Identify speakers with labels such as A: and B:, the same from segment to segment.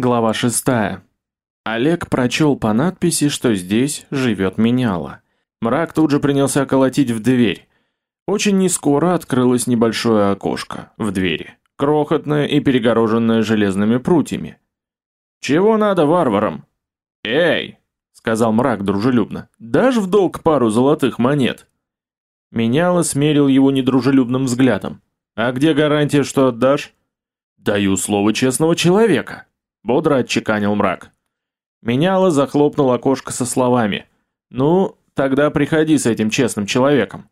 A: Глава 6. Олег прочел по надписи, что здесь живет меняла. Мрак тут же принялся колотить в дверь. Очень нескоро открылось небольшое окошко в двери, крохотное и перегороженное железными прутьями. «Чего надо варварам?» «Эй!» — сказал мрак дружелюбно. «Дашь в долг пару золотых монет?» Меняла смерил его недружелюбным взглядом. «А где гарантия, что отдашь?» «Даю слово честного человека», бодро отчеканил мрак. Меняла захлопнул окошко со словами: "Ну, тогда приходи с этим честным человеком".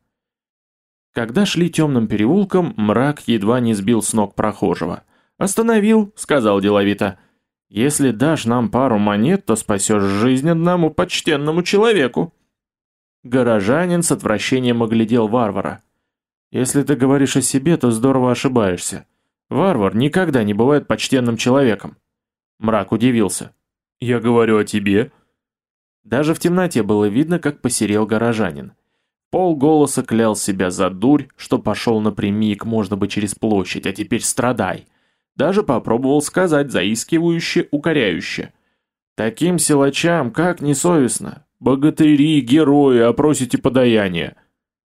A: Когда шли темным переулком, мрак едва не сбил с ног прохожего. "Остановил", сказал деловито. "Если дашь нам пару монет, то спасешь жизнь одному почтенному человеку". Горожанин с отвращением оглядел варвара. "Если ты говоришь о себе, то здорово ошибаешься. Варвар никогда не бывает почтенным человеком". Мрак удивился. «Я говорю о тебе?» Даже в темноте было видно, как посерел горожанин. Пол голоса клял себя за дурь, что пошел напрямик, можно бы через площадь, а теперь страдай. Даже попробовал сказать заискивающе, укоряюще. «Таким силачам как несовестно! Богатыри, герои, опросите подаяние!»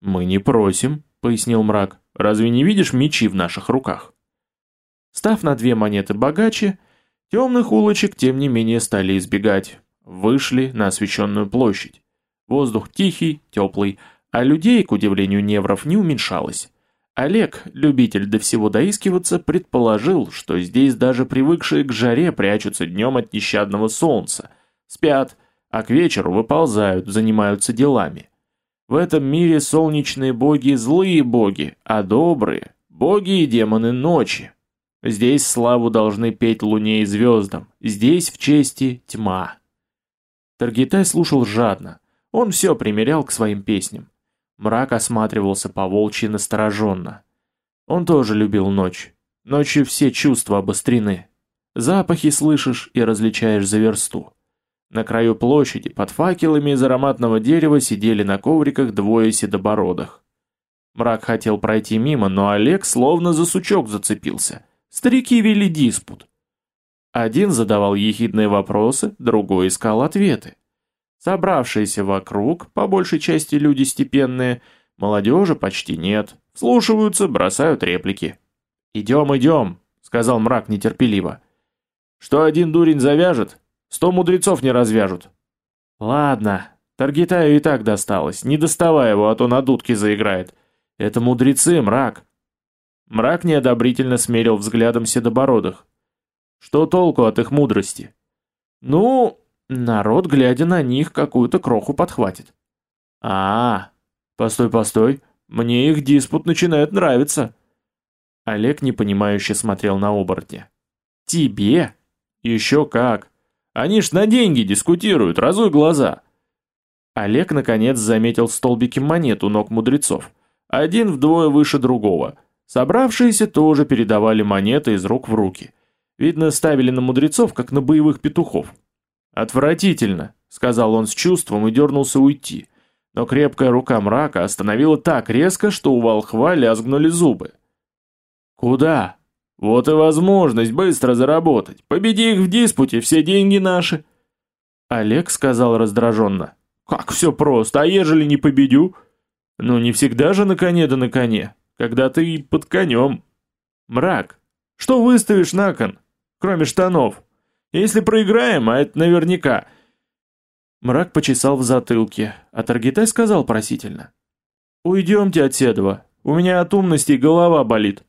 A: «Мы не просим», — пояснил мрак. «Разве не видишь мечи в наших руках?» Став на две монеты богаче, Темных улочек, тем не менее, стали избегать. Вышли на освещенную площадь. Воздух тихий, теплый, а людей, к удивлению невров, не уменьшалось. Олег, любитель до всего доискиваться, предположил, что здесь даже привыкшие к жаре прячутся днем от нещадного солнца, спят, а к вечеру выползают, занимаются делами. В этом мире солнечные боги злые боги, а добрые боги и демоны ночи. Здесь славу должны петь луне и звездам, здесь в чести тьма. Таргитай слушал жадно. Он все примерял к своим песням. Мрак осматривался по волчьи настороженно. Он тоже любил ночь. Ночью все чувства обострены. Запахи слышишь и различаешь за версту. На краю площади под факелами из ароматного дерева сидели на ковриках двое седобородых. Мрак хотел пройти мимо, но Олег словно за сучок зацепился. Старики вели диспут. Один задавал ехидные вопросы, другой искал ответы. Собравшиеся вокруг, по большей части люди степенные, молодежи почти нет, слушаются, бросают реплики. «Идем, идем», — сказал мрак нетерпеливо. «Что один дурень завяжет, сто мудрецов не развяжут». «Ладно, Таргитаю и так досталось, не доставай его, а то на дудке заиграет. Это мудрецы, мрак. Мрак неодобрительно смерил взглядом седобородых. Что толку от их мудрости? Ну, народ, глядя на них, какую-то кроху подхватит. А, -а, -а постой, постой, мне их диспут начинает нравиться. Олег непонимающе смотрел на оборотня. Тебе? Еще как. Они ж на деньги дискутируют, разуй глаза. Олег наконец заметил столбики монет у ног мудрецов. Один вдвое выше другого — Собравшиеся тоже передавали монеты из рук в руки. Видно, ставили на мудрецов, как на боевых петухов. «Отвратительно», — сказал он с чувством и дернулся уйти. Но крепкая рука мрака остановила так резко, что у волхва лязгнули зубы. «Куда?» «Вот и возможность быстро заработать. Победи их в диспуте, все деньги наши». Олег сказал раздраженно. «Как все просто, а ежели не победю?» «Ну не всегда же на коне да на коне когда ты под конем. Мрак, что выставишь на кон, кроме штанов? Если проиграем, а это наверняка. Мрак почесал в затылке, а Таргитай сказал просительно. «Уйдемте от Седова, у меня от умности голова болит».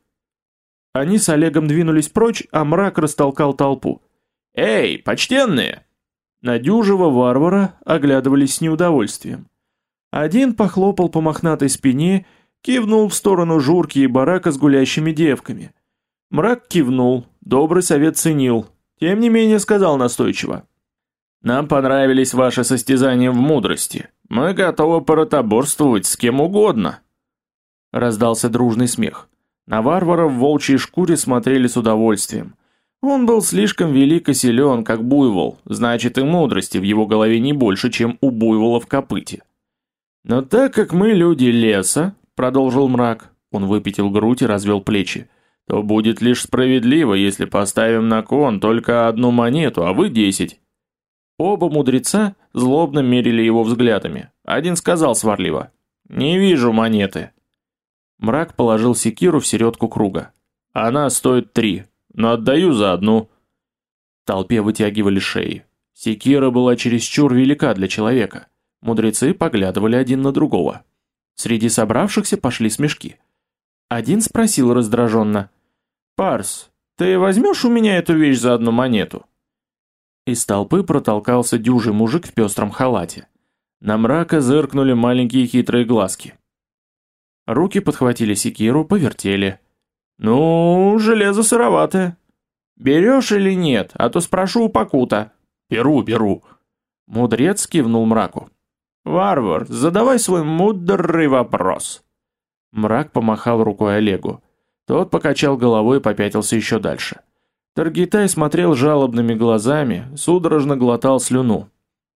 A: Они с Олегом двинулись прочь, а мрак растолкал толпу. «Эй, почтенные!» На дюжего варвара оглядывались с неудовольствием. Один похлопал по мохнатой спине Кивнул в сторону журки и барака с гулящими девками. Мрак кивнул, добрый совет ценил. Тем не менее сказал настойчиво. «Нам понравились ваши состязания в мудрости. Мы готовы поротоборствовать с кем угодно». Раздался дружный смех. На варвара в волчьей шкуре смотрели с удовольствием. Он был слишком велик и силен, как буйвол, значит и мудрости в его голове не больше, чем у буйвола в копыте. Но так как мы люди леса, продолжил мрак. Он выпятил грудь и развел плечи. то будет лишь справедливо, если поставим на кон только одну монету, а вы десять». Оба мудреца злобно мерили его взглядами. Один сказал сварливо, «Не вижу монеты». Мрак положил секиру в середку круга. «Она стоит три, но отдаю за одну». Толпе вытягивали шеи. Секира была чересчур велика для человека. Мудрецы поглядывали один на другого. Среди собравшихся пошли смешки. Один спросил раздраженно, «Парс, ты возьмешь у меня эту вещь за одну монету?» Из толпы протолкался дюжий мужик в пестром халате. На мрака зыркнули маленькие хитрые глазки. Руки подхватили секиру, повертели. «Ну, железо сыроватое. Берешь или нет, а то спрошу у Пакута». «Беру, беру». Мудрец кивнул мраку. «Варвар, задавай свой мудрый вопрос». Мрак помахал рукой Олегу. Тот покачал головой и попятился еще дальше. Таргитай смотрел жалобными глазами, судорожно глотал слюну.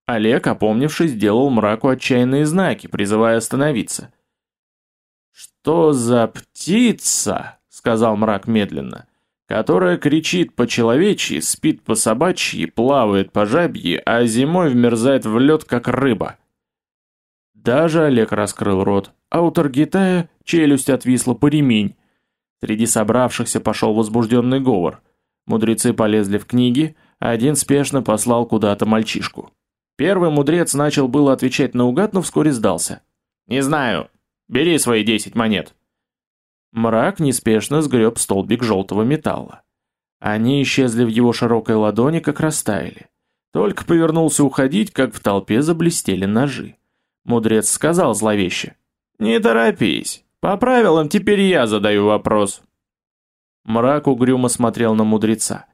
A: Олег, опомнившись, сделал мраку отчаянные знаки, призывая остановиться. «Что за птица?» — сказал мрак медленно. «Которая кричит по-человечьи, спит по-собачьи, плавает по жабьи, а зимой вмерзает в лед, как рыба». Даже Олег раскрыл рот, а у Таргитая челюсть отвисла по ремень. Среди собравшихся пошел возбужденный говор. Мудрецы полезли в книги, а один спешно послал куда-то мальчишку. Первый мудрец начал было отвечать наугад, но вскоре сдался. «Не знаю, Бери свои десять монет. Мрак неспешно сгреб столбик желтого металла. Они исчезли в его широкой ладони, как растаяли. Только повернулся уходить, как в толпе заблестели ножи. Мудрец сказал зловеще. «Не торопись. По правилам теперь я задаю вопрос». Мрак угрюмо смотрел на мудреца.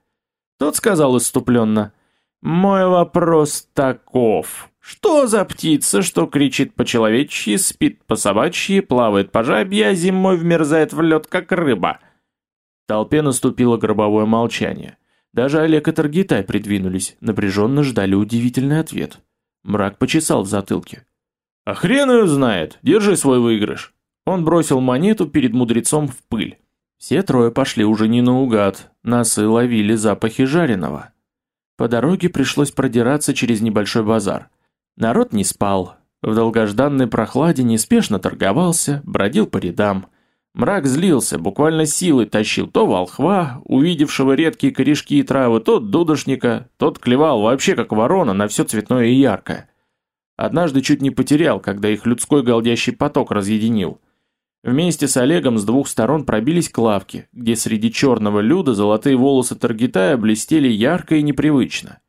A: Тот сказал иступленно. «Мой вопрос таков. Что за птица, что кричит по-человечьи, спит по-собачьи, плавает по жабье, а зимой вмерзает в лед, как рыба? В толпе наступило гробовое молчание. Даже Олег и Таргитай придвинулись, напряженно ждали удивительный ответ. Мрак почесал в затылке. «А хрен ее знает! Держи свой выигрыш!» Он бросил монету перед мудрецом в пыль. Все трое пошли уже не наугад, носы ловили запахи жареного. По дороге пришлось продираться через небольшой базар. Народ не спал. В долгожданной прохладе неспешно торговался, бродил по рядам. Мрак злился, буквально силой тащил то волхва, увидевшего редкие корешки и травы, то дудошника, тот клевал вообще как ворона на все цветное и яркое. Однажды чуть не потерял, когда их людской голдящий поток разъединил. Вместе с Олегом с двух сторон пробились к лавке, где среди черного люда золотые волосы Таргитая блестели ярко и непривычно.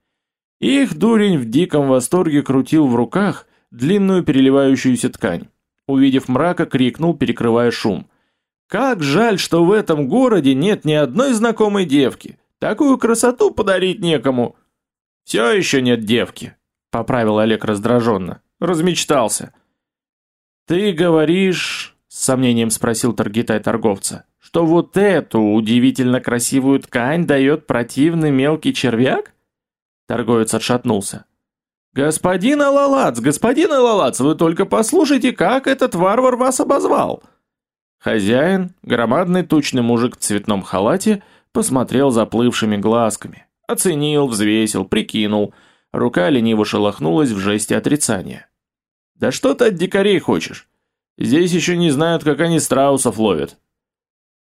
A: Их дурень в диком восторге крутил в руках длинную переливающуюся ткань. Увидев мрака, крикнул, перекрывая шум. «Как жаль, что в этом городе нет ни одной знакомой девки! Такую красоту подарить некому!» «Все еще нет девки», — поправил Олег раздраженно. «Размечтался». «Ты говоришь...» — с сомнением спросил Таргитай торговца. «Что вот эту удивительно красивую ткань дает противный мелкий червяк?» Торговец отшатнулся. «Господин Алалац, господин Алалац, вы только послушайте, как этот варвар вас обозвал!» Хозяин, громадный тучный мужик в цветном халате, посмотрел заплывшими глазками. Оценил, взвесил, прикинул. Рука лениво шелохнулась в жесте отрицания. «Да что ты от дикарей хочешь? Здесь еще не знают, как они страусов ловят».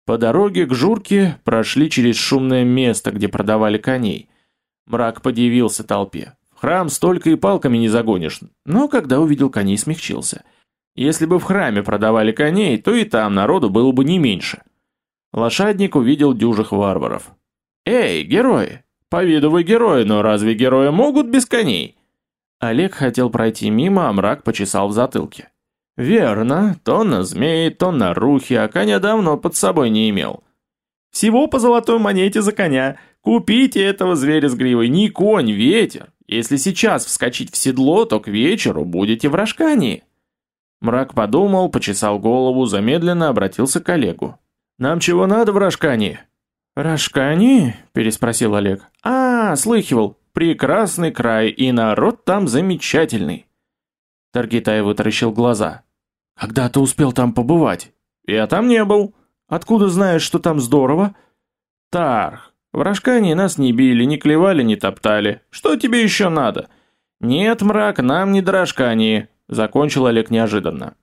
A: По дороге к Журке прошли через шумное место, где продавали коней. Мрак подивился толпе. В храм столько и палками не загонишь. Но когда увидел коней, смягчился. Если бы в храме продавали коней, то и там народу было бы не меньше. Лошадник увидел дюжих варваров. «Эй, герои! По виду вы герои, но разве герои могут без коней?» Олег хотел пройти мимо, а мрак почесал в затылке. «Верно, то на змеи, то на рухи, а коня давно под собой не имел. Всего по золотой монете за коня, Купите этого зверя с гривой, не конь, ветер. Если сейчас вскочить в седло, то к вечеру будете в рожкании. Мрак подумал, почесал голову, замедленно обратился к Олегу. «Нам чего надо в Рожкании?» «Рожкании?» – переспросил Олег. «А, слыхивал. Прекрасный край, и народ там замечательный». Таргитай вытаращил глаза. «Когда ты успел там побывать?» «Я там не был». Откуда знаешь, что там здорово? Тарх, в Рашкане нас не били, не клевали, не топтали. Что тебе еще надо? Нет, мрак, нам не до Рашкании, закончил Олег неожиданно.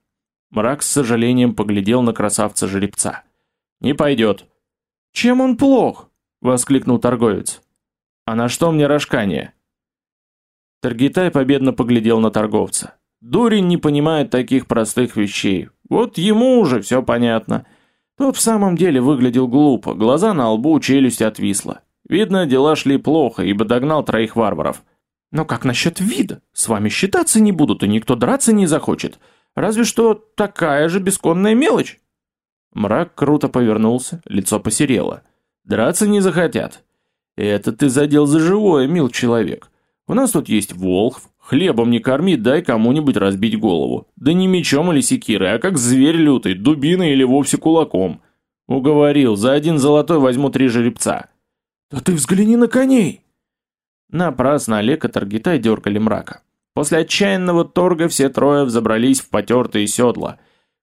A: Мрак с сожалением поглядел на красавца-жеребца. Не пойдет. Чем он плох? воскликнул торговец. А на что мне Рашкание? Таргитай победно поглядел на торговца. Дурень не понимает таких простых вещей. Вот ему уже все понятно. Тот в самом деле выглядел глупо, глаза на лбу, челюсть отвисла. Видно, дела шли плохо, ибо догнал троих варваров. Но как насчет вида? С вами считаться не будут, и никто драться не захочет. Разве что такая же бесконная мелочь. Мрак круто повернулся, лицо посерело. Драться не захотят. Это ты задел за живое, мил человек. У нас тут есть волхв, хлебом не корми, дай кому-нибудь разбить голову. Да не мечом или секирой, а как зверь лютый, дубиной или вовсе кулаком. Уговорил, за один золотой возьму три жеребца. Да ты взгляни на коней! Напрасно Олег и Таргитай дергали мрака. После отчаянного торга все трое взобрались в потертые седла.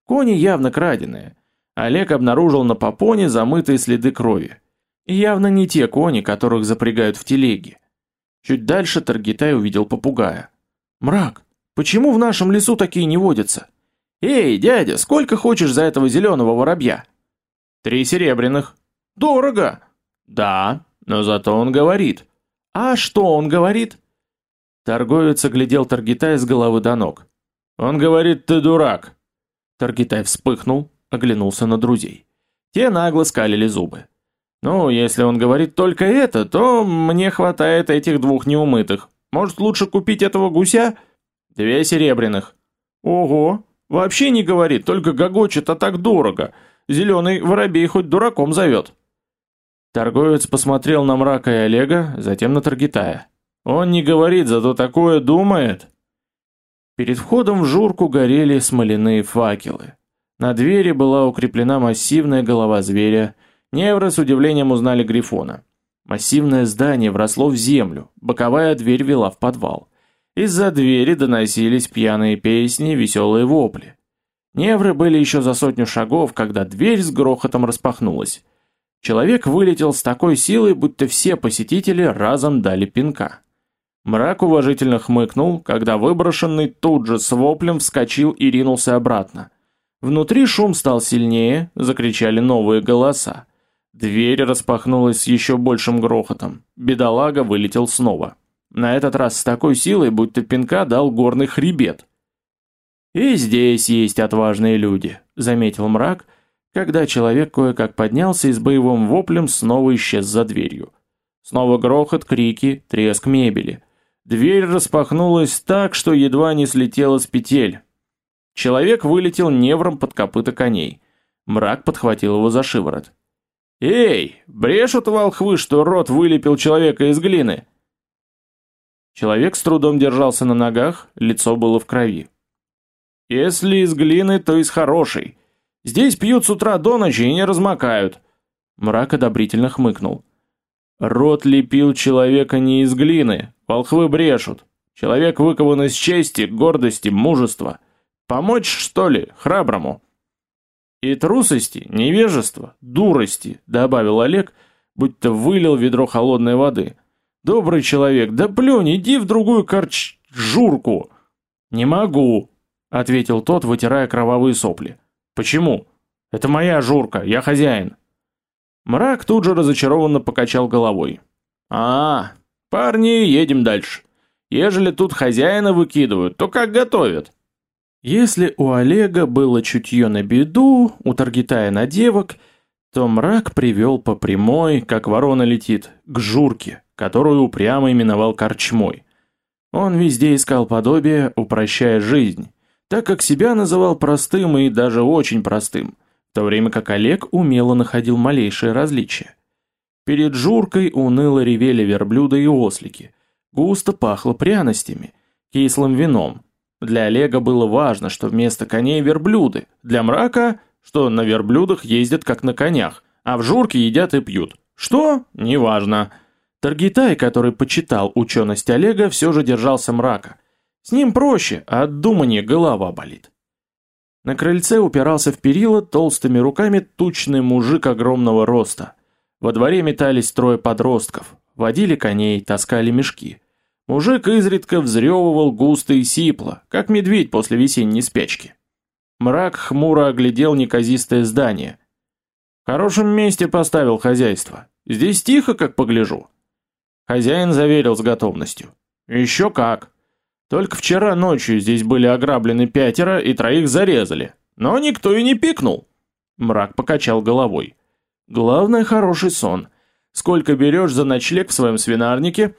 A: Кони явно краденые. Олег обнаружил на попоне замытые следы крови. Явно не те кони, которых запрягают в телеги. Чуть дальше Таргитай увидел попугая. «Мрак, почему в нашем лесу такие не водятся?» «Эй, дядя, сколько хочешь за этого зеленого воробья?» «Три серебряных». «Дорого!» «Да, но зато он говорит». «А что он говорит?» Торговец оглядел Таргитай с головы до ног. «Он говорит, ты дурак!» Таргитай вспыхнул, оглянулся на друзей. Те нагло скалили зубы. Ну, если он говорит только это, то мне хватает этих двух неумытых. Может, лучше купить этого гуся? Две серебряных. Ого, вообще не говорит, только гогочет, а так дорого. Зеленый воробей хоть дураком зовет. Торговец посмотрел на Мрака и Олега, затем на Таргитая. Он не говорит, зато такое думает. Перед входом в журку горели смоляные факелы. На двери была укреплена массивная голова зверя, Невры с удивлением узнали Грифона. Массивное здание вросло в землю, боковая дверь вела в подвал. Из-за двери доносились пьяные песни, веселые вопли. Невры были еще за сотню шагов, когда дверь с грохотом распахнулась. Человек вылетел с такой силой, будто все посетители разом дали пинка. Мрак уважительно хмыкнул, когда выброшенный тут же с воплем вскочил и ринулся обратно. Внутри шум стал сильнее, закричали новые голоса. Дверь распахнулась с еще большим грохотом. Бедолага вылетел снова. На этот раз с такой силой, будто пинка дал горный хребет. «И здесь есть отважные люди», — заметил мрак, когда человек кое-как поднялся и с боевым воплем снова исчез за дверью. Снова грохот, крики, треск мебели. Дверь распахнулась так, что едва не слетела с петель. Человек вылетел невром под копыта коней. Мрак подхватил его за шиворот. «Эй, брешут волхвы, что рот вылепил человека из глины!» Человек с трудом держался на ногах, лицо было в крови. «Если из глины, то из хорошей. Здесь пьют с утра до ночи и не размокают». Мрак одобрительно хмыкнул. «Рот лепил человека не из глины, волхвы брешут. Человек выкован из чести, гордости, мужества. Помочь, что ли, храброму?» И трусости, невежества, дурости, добавил Олег, будто вылил ведро холодной воды. Добрый человек, да плюнь, иди в другую корч... журку. Не могу, ответил тот, вытирая кровавые сопли. Почему? Это моя журка, я хозяин. Мрак тут же разочарованно покачал головой. А, парни, едем дальше. Ежели тут хозяина выкидывают, то как готовят? Если у Олега было чутье на беду, у Таргитая на девок, то мрак привел по прямой, как ворона летит, к журке, которую упрямо именовал корчмой. Он везде искал подобие, упрощая жизнь, так как себя называл простым и даже очень простым, в то время как Олег умело находил малейшие различия. Перед журкой уныло ревели верблюда и ослики, густо пахло пряностями, кислым вином, для Олега было важно, что вместо коней верблюды, для мрака, что на верблюдах ездят как на конях, а в журке едят и пьют. Что? Неважно. Таргитай, который почитал ученость Олега, все же держался мрака. С ним проще, а от думания голова болит. На крыльце упирался в перила толстыми руками тучный мужик огромного роста. Во дворе метались трое подростков, водили коней, таскали мешки. Мужик изредка взрёвывал густо и сипло, как медведь после весенней спячки. Мрак хмуро оглядел неказистое здание. В хорошем месте поставил хозяйство. Здесь тихо, как погляжу. Хозяин заверил с готовностью. Еще как. Только вчера ночью здесь были ограблены пятеро и троих зарезали. Но никто и не пикнул. Мрак покачал головой. Главное хороший сон. Сколько берешь за ночлег в своем свинарнике?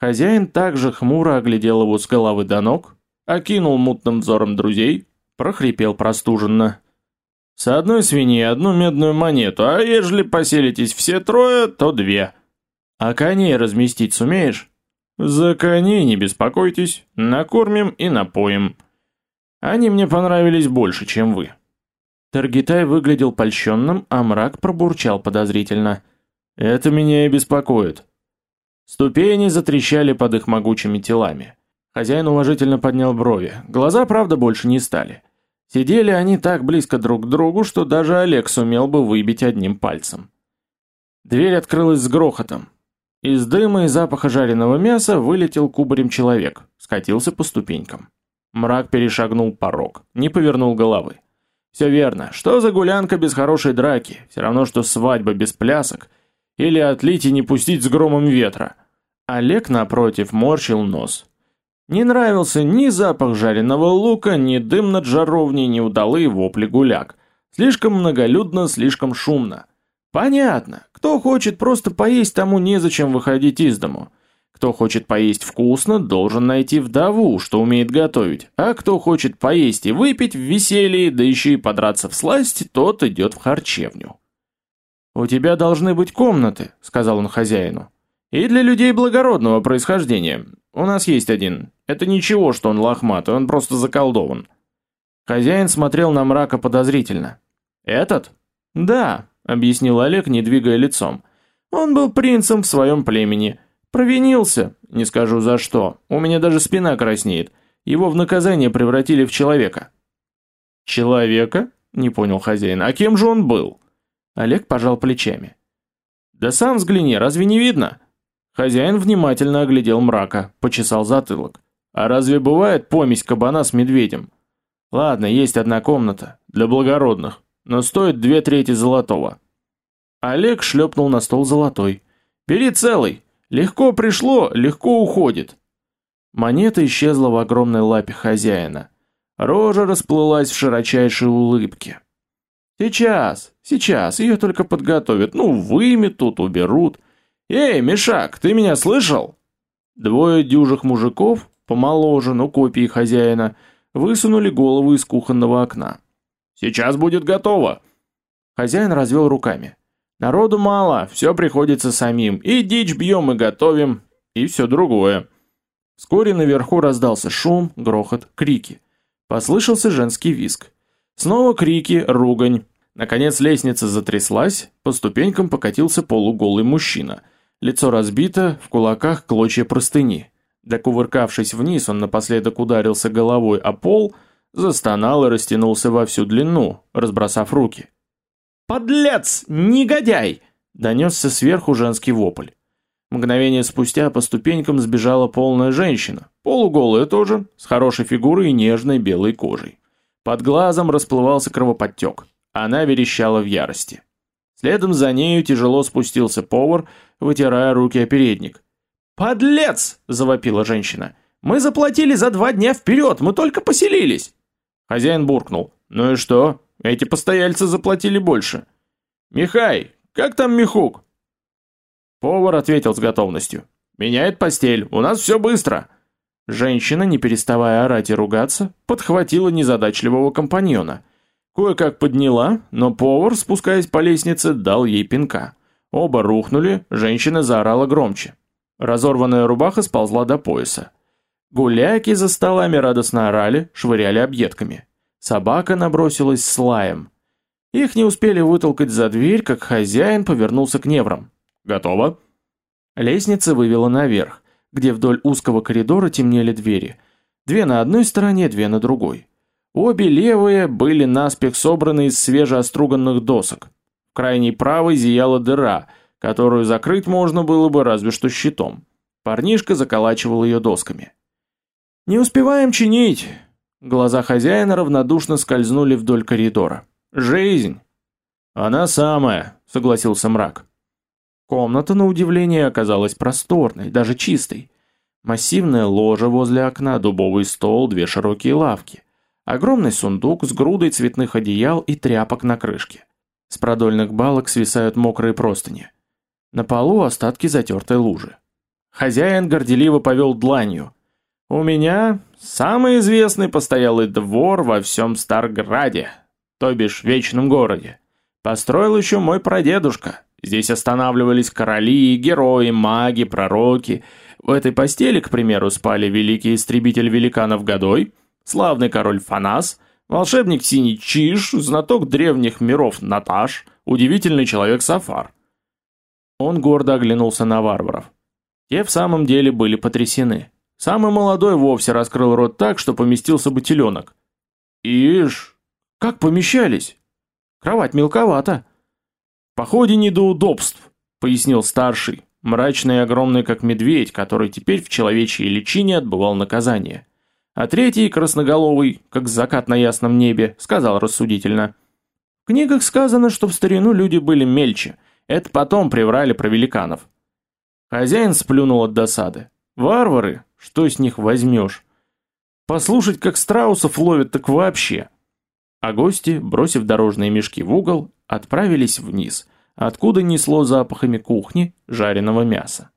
A: Хозяин также хмуро оглядел его с головы до ног, окинул мутным взором друзей, прохрипел простуженно. С одной свиньи одну медную монету, а ежели поселитесь все трое, то две. А коней разместить сумеешь? За коней не беспокойтесь, накормим и напоим. Они мне понравились больше, чем вы. Таргитай выглядел польщенным, а мрак пробурчал подозрительно. Это меня и беспокоит. Ступени затрещали под их могучими телами. Хозяин уважительно поднял брови. Глаза, правда, больше не стали. Сидели они так близко друг к другу, что даже Олег сумел бы выбить одним пальцем. Дверь открылась с грохотом. Из дыма и запаха жареного мяса вылетел кубарем человек, скатился по ступенькам. Мрак перешагнул порог, не повернул головы. Все верно, что за гулянка без хорошей драки, все равно что свадьба без плясок или отлить и не пустить с громом ветра. Олег, напротив, морщил нос. Не нравился ни запах жареного лука, ни дым над жаровней, ни удалые вопли гуляк. Слишком многолюдно, слишком шумно. Понятно, кто хочет просто поесть, тому незачем выходить из дому. Кто хочет поесть вкусно, должен найти вдову, что умеет готовить. А кто хочет поесть и выпить в веселье, да еще и подраться в сласть, тот идет в харчевню. «У тебя должны быть комнаты», — сказал он хозяину. «И для людей благородного происхождения. У нас есть один. Это ничего, что он лохматый, он просто заколдован». Хозяин смотрел на мрака подозрительно. «Этот?» «Да», — объяснил Олег, не двигая лицом. «Он был принцем в своем племени. Провинился, не скажу за что. У меня даже спина краснеет. Его в наказание превратили в человека». «Человека?» — не понял хозяин. «А кем же он был?» Олег пожал плечами. Да сам взгляни, разве не видно? Хозяин внимательно оглядел мрака, почесал затылок. А разве бывает помесь кабана с медведем? Ладно, есть одна комната для благородных, но стоит две трети золотого. Олег шлепнул на стол золотой. Бери целый. Легко пришло, легко уходит. Монета исчезла в огромной лапе хозяина. Рожа расплылась в широчайшей улыбке. Сейчас, сейчас, ее только подготовят. Ну, выметут, уберут. Эй, Мишак, ты меня слышал? Двое дюжих мужиков, помоложе, но копии хозяина, высунули голову из кухонного окна. Сейчас будет готово. Хозяин развел руками. Народу мало, все приходится самим. И дичь бьем и готовим, и все другое. Вскоре наверху раздался шум, грохот, крики. Послышался женский визг. Снова крики, ругань. Наконец лестница затряслась, по ступенькам покатился полуголый мужчина. Лицо разбито, в кулаках клочья простыни. Докувыркавшись вниз, он напоследок ударился головой о пол, застонал и растянулся во всю длину, разбросав руки. «Подлец! Негодяй!» — донесся сверху женский вопль. Мгновение спустя по ступенькам сбежала полная женщина, полуголая тоже, с хорошей фигурой и нежной белой кожей. Под глазом расплывался кровоподтек. Она верещала в ярости. Следом за нею тяжело спустился повар, вытирая руки о передник. «Подлец!» – завопила женщина. «Мы заплатили за два дня вперед, мы только поселились!» Хозяин буркнул. «Ну и что? Эти постояльцы заплатили больше». «Михай, как там Михук?» Повар ответил с готовностью. «Меняет постель, у нас все быстро!» Женщина, не переставая орать и ругаться, подхватила незадачливого компаньона. Кое-как подняла, но повар, спускаясь по лестнице, дал ей пинка. Оба рухнули, женщина заорала громче. Разорванная рубаха сползла до пояса. Гуляки за столами радостно орали, швыряли объедками. Собака набросилась с лаем. Их не успели вытолкать за дверь, как хозяин повернулся к неврам. «Готово?» Лестница вывела наверх где вдоль узкого коридора темнели двери. Две на одной стороне, две на другой. Обе левые были наспех собраны из свежеоструганных досок. В крайней правой зияла дыра, которую закрыть можно было бы разве что щитом. Парнишка заколачивал ее досками. «Не успеваем чинить!» Глаза хозяина равнодушно скользнули вдоль коридора. «Жизнь!» «Она самая», — согласился мрак. Комната, на удивление, оказалась просторной, даже чистой. Массивное ложе возле окна, дубовый стол, две широкие лавки. Огромный сундук с грудой цветных одеял и тряпок на крышке. С продольных балок свисают мокрые простыни. На полу остатки затертой лужи. Хозяин горделиво повел дланью. «У меня самый известный постоялый двор во всем Старграде, то бишь Вечном городе. Построил еще мой прадедушка, Здесь останавливались короли, герои, маги, пророки. В этой постели, к примеру, спали великий истребитель великанов Годой, славный король Фанас, волшебник Синий Чиж, знаток древних миров Наташ, удивительный человек Сафар. Он гордо оглянулся на варваров. Те в самом деле были потрясены. Самый молодой вовсе раскрыл рот так, что поместился бы теленок. Ишь, как помещались? Кровать мелковата. Походе не до удобств, пояснил старший, мрачный и огромный как медведь, который теперь в человечьей личине отбывал наказание. А третий, красноголовый, как закат на ясном небе, сказал рассудительно. В книгах сказано, что в старину люди были мельче. Это потом приврали про великанов. Хозяин сплюнул от досады. Варвары, что с них возьмешь? Послушать, как страусов ловят, так вообще. А гости, бросив дорожные мешки в угол, отправились вниз, откуда несло запахами кухни, жареного мяса.